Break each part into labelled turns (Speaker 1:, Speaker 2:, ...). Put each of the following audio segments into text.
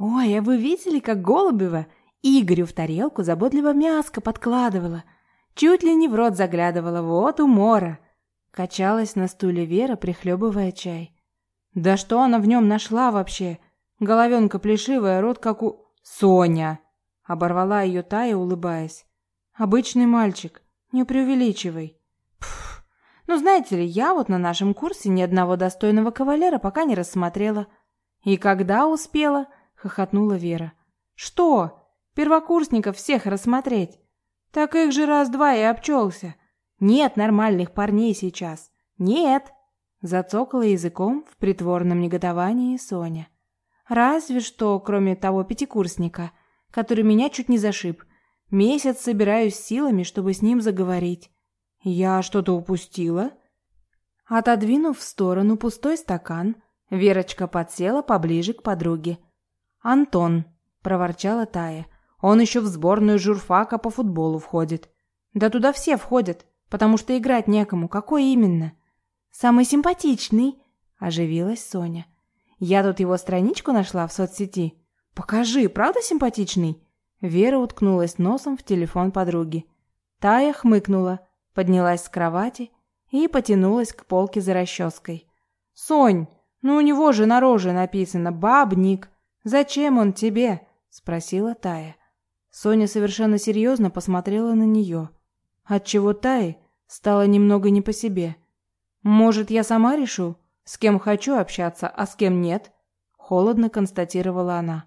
Speaker 1: «Ой, а вы видели, как Голубева Игорю в тарелку заботливо мяско подкладывала? Чуть ли не в рот заглядывала, вот умора!» Качалась на стуле Вера, прихлебывая чай. «Да что она в нем нашла вообще? Головенка плешивая, рот как у...» «Соня!» — оборвала ее Тая, улыбаясь. «Обычный мальчик, не преувеличивай». Пф, ну знаете ли, я вот на нашем курсе ни одного достойного кавалера пока не рассмотрела. И когда успела, хохотнула Вера. Что? Первокурсников всех рассмотреть? Так их же раз-два и обчелся. Нет нормальных парней сейчас. Нет. Зацокала языком в притворном негодовании Соня. Разве что, кроме того пятикурсника, который меня чуть не зашиб. Месяц собираюсь силами, чтобы с ним заговорить. Я что-то упустила? Отодвинув в сторону пустой стакан, Верочка подсела поближе к подруге. «Антон», — проворчала Тая, — «он еще в сборную журфака по футболу входит». «Да туда все входят, потому что играть некому. Какой именно?» «Самый симпатичный», — оживилась Соня. «Я тут его страничку нашла в соцсети. Покажи, правда симпатичный?» Вера уткнулась носом в телефон подруги. Тая хмыкнула, поднялась с кровати и потянулась к полке за расческой. «Сонь, ну у него же на роже написано «Бабник». Зачем он тебе?» – спросила Тая. Соня совершенно серьезно посмотрела на нее. Отчего Тае стало немного не по себе. «Может, я сама решу, с кем хочу общаться, а с кем нет?» – холодно констатировала она.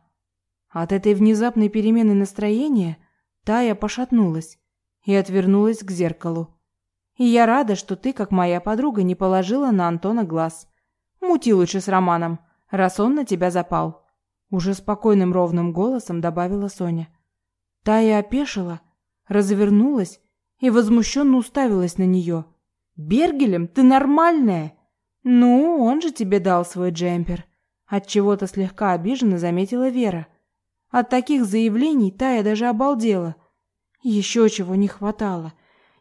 Speaker 1: От этой внезапной перемены настроения Тая пошатнулась и отвернулась к зеркалу. И я рада, что ты, как моя подруга, не положила на Антона глаз. Мути лучше с Романом, раз он на тебя запал. Уже спокойным ровным голосом добавила Соня. Тая опешила, развернулась и возмущенно уставилась на нее. «Бергелем, ты нормальная?» «Ну, он же тебе дал свой джемпер», — отчего-то слегка обиженно заметила Вера. От таких заявлений Тая даже обалдела. Еще чего не хватало.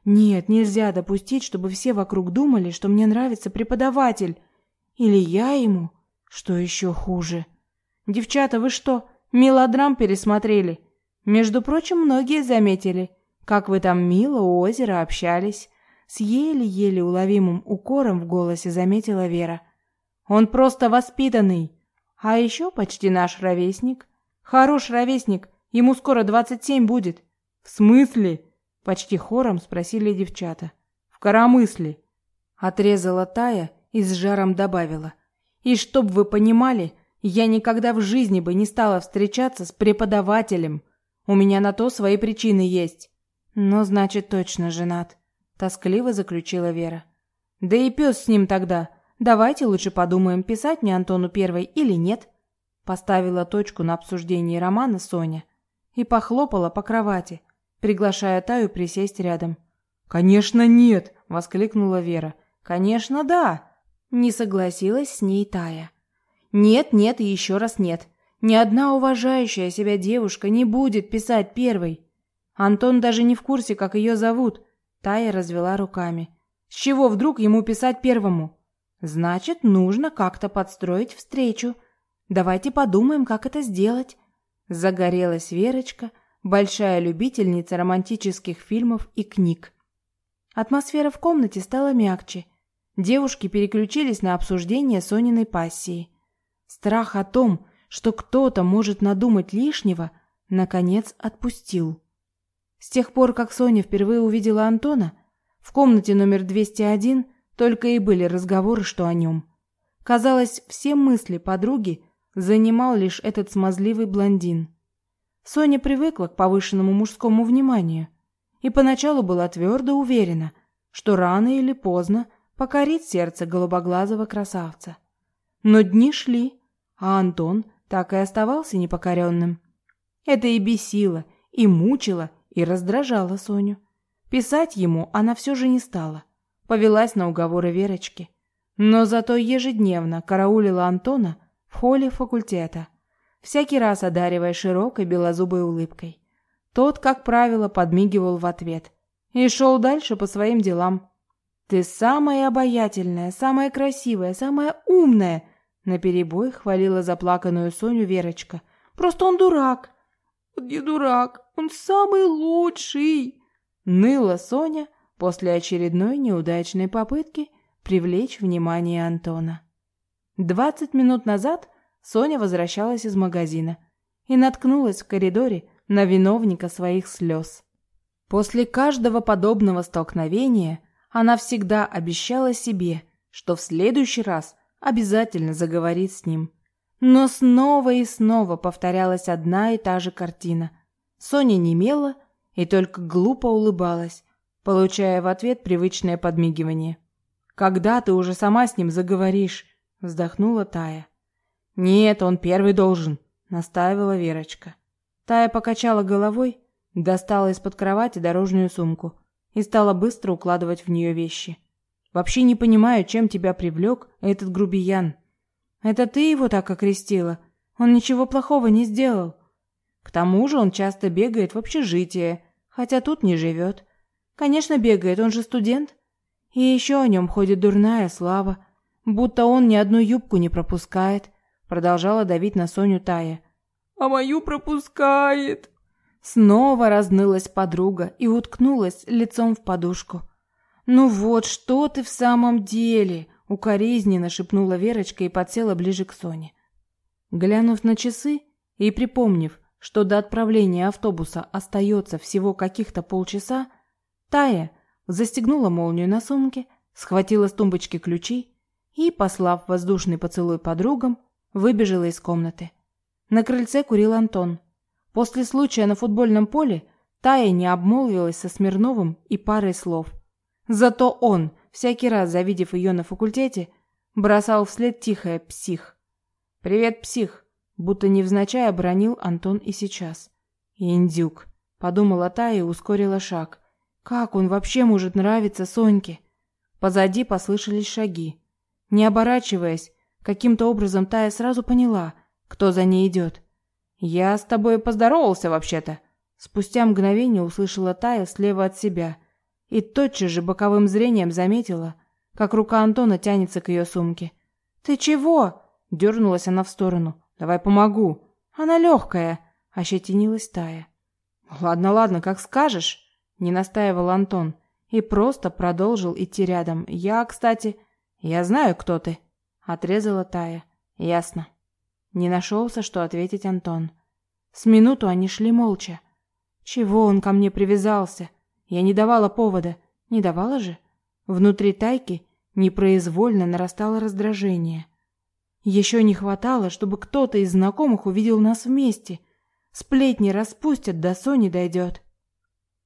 Speaker 1: Нет, нельзя допустить, чтобы все вокруг думали, что мне нравится преподаватель. Или я ему, что еще хуже. Девчата, вы что, мелодрам пересмотрели? Между прочим, многие заметили, как вы там мило у озера общались. С еле-еле уловимым укором в голосе заметила Вера. Он просто воспитанный, а еще почти наш ровесник. Хорош ровесник, ему скоро двадцать семь будет. В смысле? Почти хором спросили девчата. В коромысле. Отрезала Тая и с жаром добавила. И чтоб вы понимали, я никогда в жизни бы не стала встречаться с преподавателем. У меня на то свои причины есть. Но значит точно женат, тоскливо заключила Вера. Да и пес с ним тогда. Давайте лучше подумаем, писать мне Антону первой или нет. Поставила точку на обсуждении романа Соня и похлопала по кровати, приглашая Таю присесть рядом. «Конечно нет!» – воскликнула Вера. «Конечно да!» – не согласилась с ней Тая. «Нет, нет и еще раз нет. Ни одна уважающая себя девушка не будет писать первой. Антон даже не в курсе, как ее зовут». Тая развела руками. «С чего вдруг ему писать первому?» «Значит, нужно как-то подстроить встречу», Давайте подумаем, как это сделать. Загорелась Верочка, большая любительница романтических фильмов и книг. Атмосфера в комнате стала мягче. Девушки переключились на обсуждение Сониной пассии. Страх о том, что кто-то может надумать лишнего, наконец отпустил. С тех пор, как Соня впервые увидела Антона, в комнате номер 201 только и были разговоры, что о нем. Казалось, все мысли подруги занимал лишь этот смазливый блондин. Соня привыкла к повышенному мужскому вниманию и поначалу была твердо уверена, что рано или поздно покорит сердце голубоглазого красавца. Но дни шли, а Антон так и оставался непокоренным. Это и бесило, и мучило, и раздражало Соню. Писать ему она все же не стала, повелась на уговоры Верочки, но зато ежедневно караулила Антона в холле факультета, всякий раз одаривая широкой белозубой улыбкой. Тот, как правило, подмигивал в ответ и шел дальше по своим делам. «Ты самая обаятельная, самая красивая, самая умная!» Наперебой хвалила заплаканную Соню Верочка. Просто он дурак. Он не дурак, он самый лучший. Ныла Соня после очередной неудачной попытки привлечь внимание Антона. Двадцать минут назад Соня возвращалась из магазина и наткнулась в коридоре на виновника своих слез. После каждого подобного столкновения она всегда обещала себе, что в следующий раз обязательно заговорит с ним. Но снова и снова повторялась одна и та же картина. Соня немела и только глупо улыбалась, получая в ответ привычное подмигивание. «Когда ты уже сама с ним заговоришь?» – вздохнула Тая. «Нет, он первый должен», – настаивала Верочка. Тая покачала головой, достала из-под кровати дорожную сумку и стала быстро укладывать в нее вещи. «Вообще не понимаю, чем тебя привлек этот грубиян. Это ты его так окрестила? Он ничего плохого не сделал. К тому же он часто бегает в общежитие, хотя тут не живет. Конечно, бегает, он же студент. И еще о нем ходит дурная слава, будто он ни одну юбку не пропускает, продолжала давить на Соню Тая. А мою пропускает. Снова разнылась подруга и уткнулась лицом в подушку. Ну вот, что ты в самом деле? укоризненно шепнула Верочка и подсела ближе к Соне. Глянув на часы и припомнив, что до отправления автобуса остается всего каких-то полчаса, Тая застегнула молнию на сумке, схватила с тумбочки ключи и, послав воздушный поцелуй подругам, выбежала из комнаты. На крыльце курил Антон. После случая на футбольном поле Тая не обмолвилась со Смирновым и парой слов. Зато он, всякий раз завидев ее на факультете, бросал вслед тихое «псих». «Привет, псих!» будто невзначай обронил Антон и сейчас. «Индюк», — подумала та и ускорила шаг. «Как он вообще может нравиться Соньке?» Позади послышались шаги. Не оборачиваясь, каким-то образом Тая сразу поняла, кто за ней идет. «Я с тобой поздоровался вообще-то», Спустя мгновение услышала Тая слева от себя и тотчас же боковым зрением заметила, как рука Антона тянется к ее сумке. «Ты чего?» – дернулась она в сторону. Давай помогу. Она легкая, ощетинилась Тая. Ладно, ладно, как скажешь, не настаивал Антон и просто продолжил идти рядом. Я, кстати, я знаю, кто ты, отрезала Тая. Ясно. Не нашелся, что ответить Антон. С минуту они шли молча. Чего он ко мне привязался? Я не давала повода. Не давала же? Внутри Тайки непроизвольно нарастало раздражение. Еще не хватало, чтобы кто-то из знакомых увидел нас вместе. Сплетни распустят, до Сони дойдет.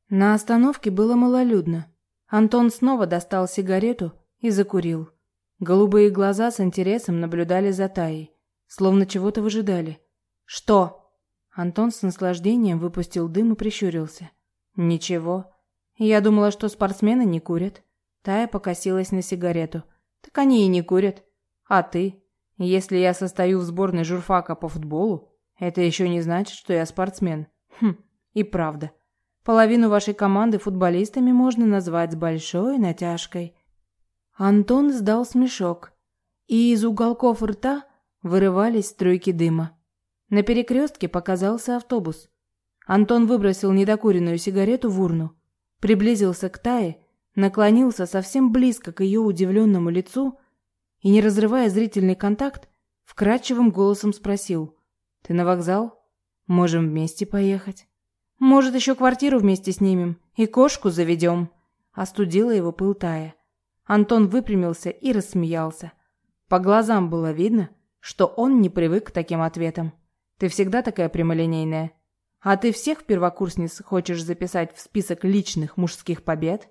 Speaker 1: На остановке было малолюдно. Антон снова достал сигарету и закурил. Голубые глаза с интересом наблюдали за Таей, словно чего-то выжидали. «Что?» Антон с наслаждением выпустил дым и прищурился. «Ничего. Я думала, что спортсмены не курят». Тая покосилась на сигарету. «Так они и не курят. А ты?» Если я состою в сборной журфака по футболу, это еще не значит, что я спортсмен. Хм, и правда. Половину вашей команды футболистами можно назвать с большой натяжкой. Антон сдал смешок, и из уголков рта вырывались струйки дыма. На перекрестке показался автобус. Антон выбросил недокуренную сигарету в урну, приблизился к Тае, наклонился совсем близко к ее удивленному лицу и, не разрывая зрительный контакт, вкрадчивым голосом спросил. «Ты на вокзал? Можем вместе поехать. Может, еще квартиру вместе снимем и кошку заведем?» Остудила его пыл Тая. Антон выпрямился и рассмеялся. По глазам было видно, что он не привык к таким ответам. «Ты всегда такая прямолинейная. А ты всех первокурсниц хочешь записать в список личных мужских побед?»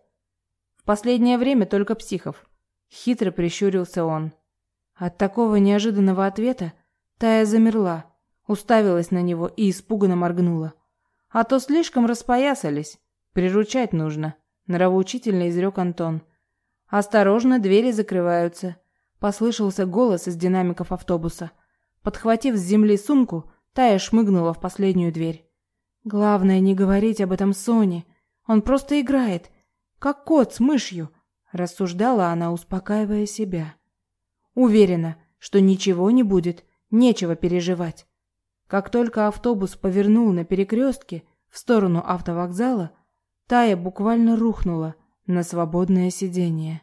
Speaker 1: «В последнее время только психов. Хитро прищурился он. От такого неожиданного ответа Тая замерла, уставилась на него и испуганно моргнула. А то слишком распоясались. Приручать нужно, нравоучительно изрек Антон. Осторожно, двери закрываются. Послышался голос из динамиков автобуса. Подхватив с земли сумку, Тая шмыгнула в последнюю дверь. Главное не говорить об этом Соне. Он просто играет, как кот с мышью рассуждала она, успокаивая себя. Уверена, что ничего не будет, нечего переживать. Как только автобус повернул на перекрестке в сторону автовокзала, Тая буквально рухнула на свободное сиденье.